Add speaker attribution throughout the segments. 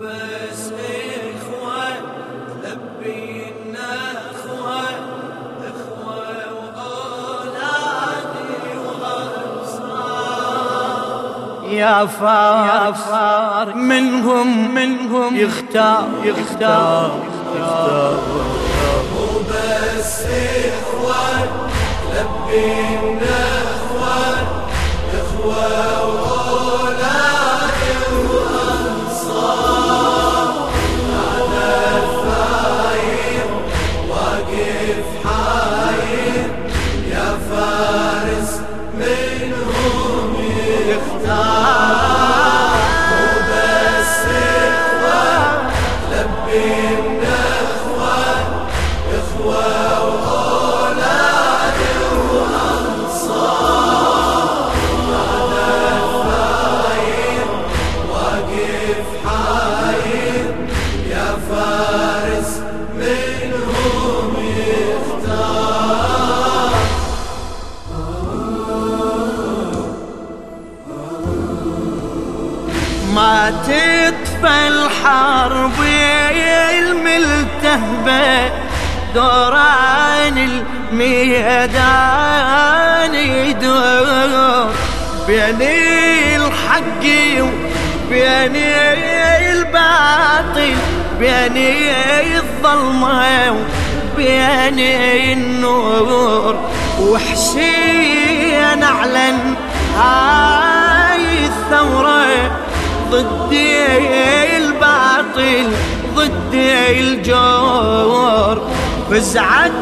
Speaker 1: وبس إخوة لبينا أخوة إخوة وأولادي وأنصار يا فار منهم منهم يختار يختار يختار. وبس إخوة لبينا أخوة إخوة الملتهبة دوران الميدان يدور بين الحق وبين الباطل بين الظلمة وبين النور. وحسين أعلن هاي الثورة ضد الباطل ضد الجور فزعت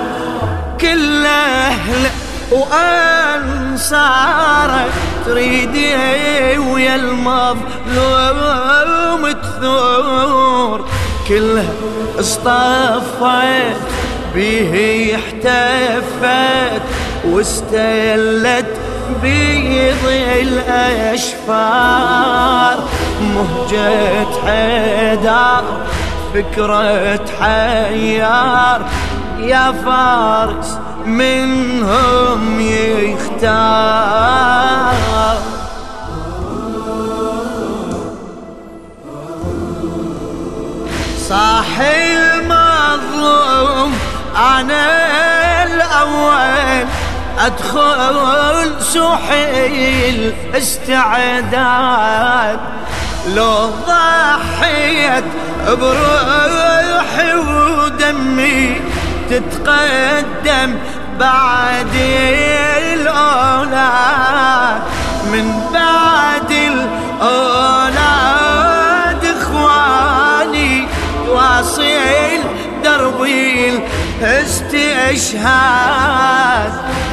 Speaker 1: كل اهله وانصاره تريد ويا المظلوم تثور. كلها اصطفت به احتفت واستلت بيض الأشفار. مهجة حيدار فكرة حيار. يا فارس منهم يختار. صاح المظلوم أنا الأول أدخل سوحي الاستعداد. لو ضحيت بروحي ودمي تتقدم بعد الأولاد من بعد الأولاد إخواني واصل دربي الاستشهاد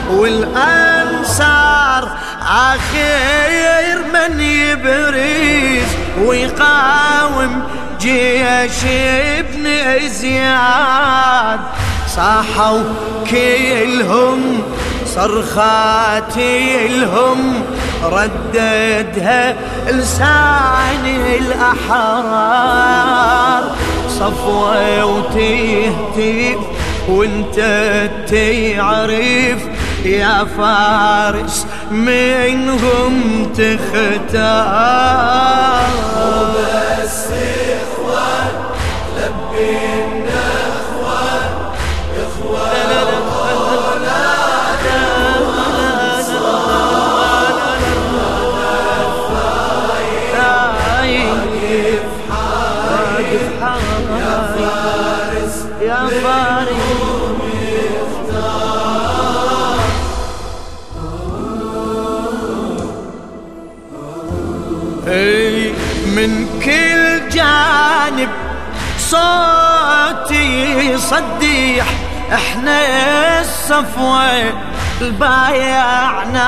Speaker 1: والأنصار آخر من يبرز ويقاوم جيش ابن زياد. صاحوا كلهم صرخات الهم رددها لسان الأحرار. صفوة وتهتف وانت تعرف يا فارس منهم تختار.
Speaker 2: وبس إخوان لبينا
Speaker 1: صوتي يصدح إحنا الصفوة البايعناك.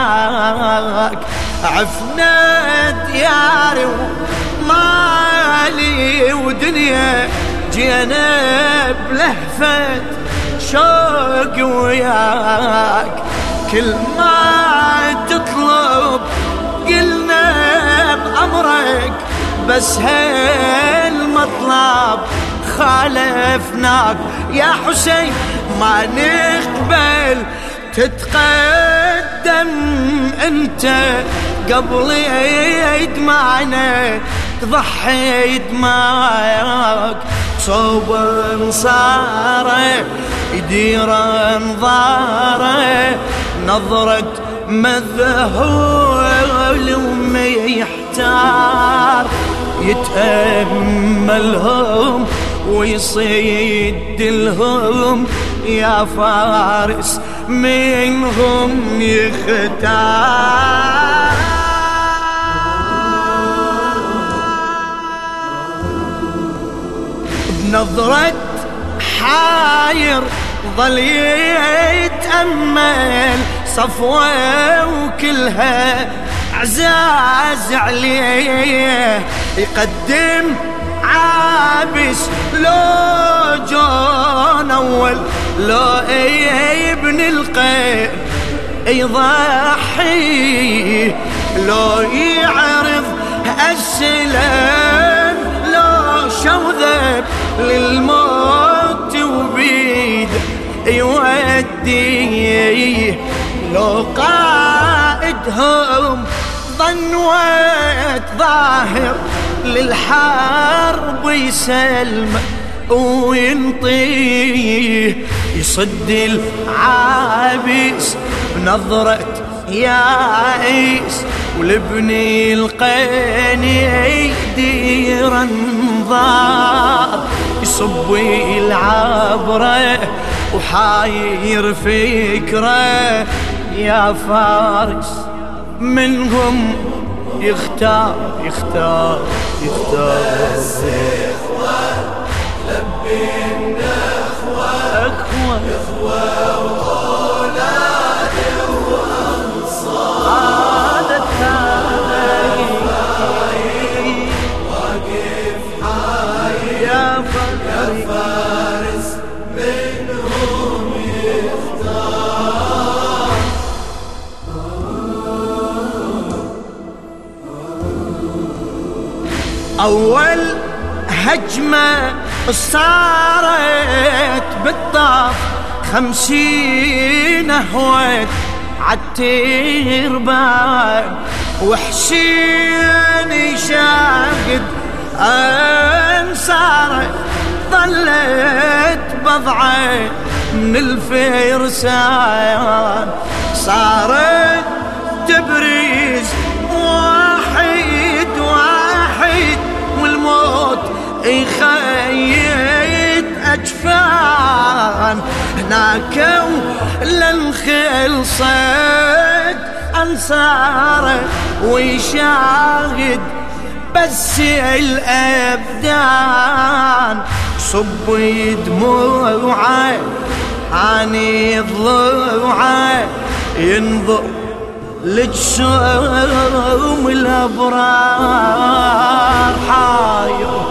Speaker 1: عفنا دياري ومالي ودنيا جينا بلهفة شوق وياك. كل ما تطلب قلنا بأمرك بس هالمطلب خالفناك. يا حسين ما نقبل تتقدم أنت. قبل يد معنا ضحيت معك. صوب انصاره يدير انظاره نظرة مذهول وميحتار يتأملهم ويصيد لهم يا فارس منهم يختار. بنظرة حاير ظل يتأمل صفوة وكلها عزاز عليه. يقدم عابس. لو جون أول لو ابن القير يضحي لو يعرض السلام لو شوذب للموت وبيد يوديه لو قائدهم ظنوت ظاهر للحرب يسلم وينطيه يصد العابس بنظرة يائس ولبني القين يدير انظار يصب العبرة وحاير فكرة يا فارس منهم يختار يختار يختار.
Speaker 2: الإخوة لبي النخوة
Speaker 1: أخوة هجمة صارت بالطاف. خمسين هوت عالتربان وحسين شاهد انصارت ظلت بضعة من الفرسان. هناك لن خلصت أنصاره ويشاهد بس الأبدان. صب دموعه عن ضلوعه ينظر لجسوم الأبرار. حاير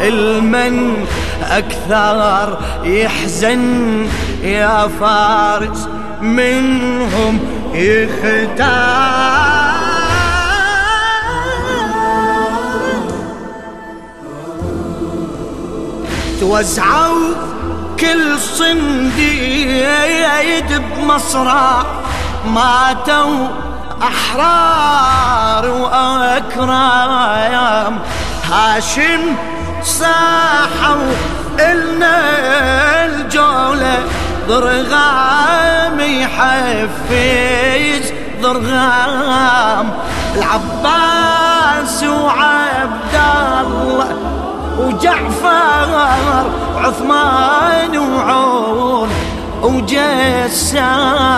Speaker 1: المن أكثر يحزن يا فارس منهم يختار. توزعوا كل صنديد بمصرع ماتوا أحرار وأكرام. هاشم صاحوا إلنا الجولة ضرغام يحفز ضرغام. العباس وعبد الله وجعفر عثمان وعون وجسام.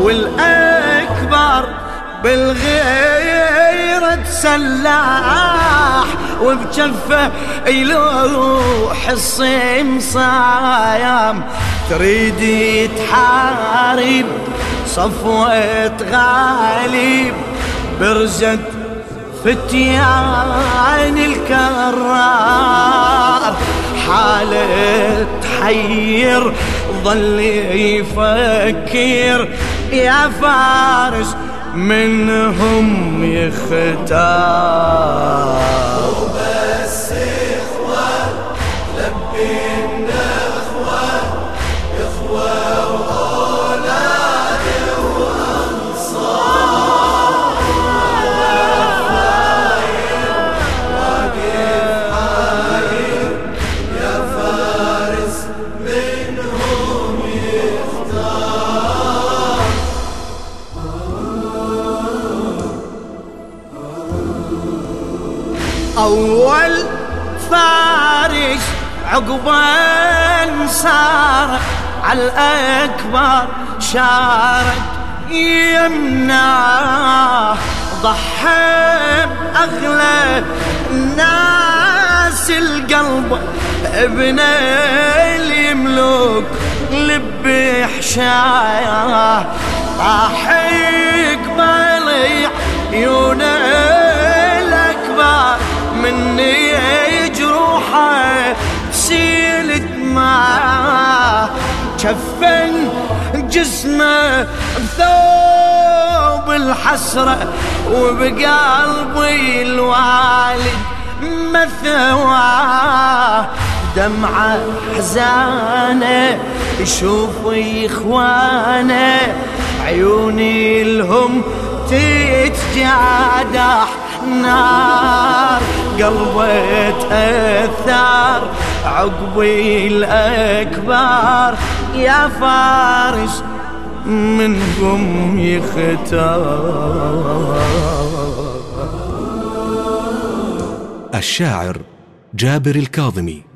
Speaker 1: والأكبر بالغيرة سلاح وبجفه يلوح الصيم صايم. تريد تحارب صفوة غالب برزت فتيان الكرار. حالة تحير ظل يفكر يا فارس منهم يختار. أول فارس عقبا صار على الأكبر شارك يمنع ضحى بأغلى الناس القلب ابن الملوك لب حشايا. راح يقبل عيون الاكبر مني جروحة سيلت معاه كفن جسمه بثوب الحسرة وبقلبي الوالد مثواه دمعة حزانة يشوف إخوانه عيوني لهم تتجادح. نار قلبي تأثر عقبي الأكبر يا فارس منكم يختار.
Speaker 3: الشاعر جابر الكاظمي.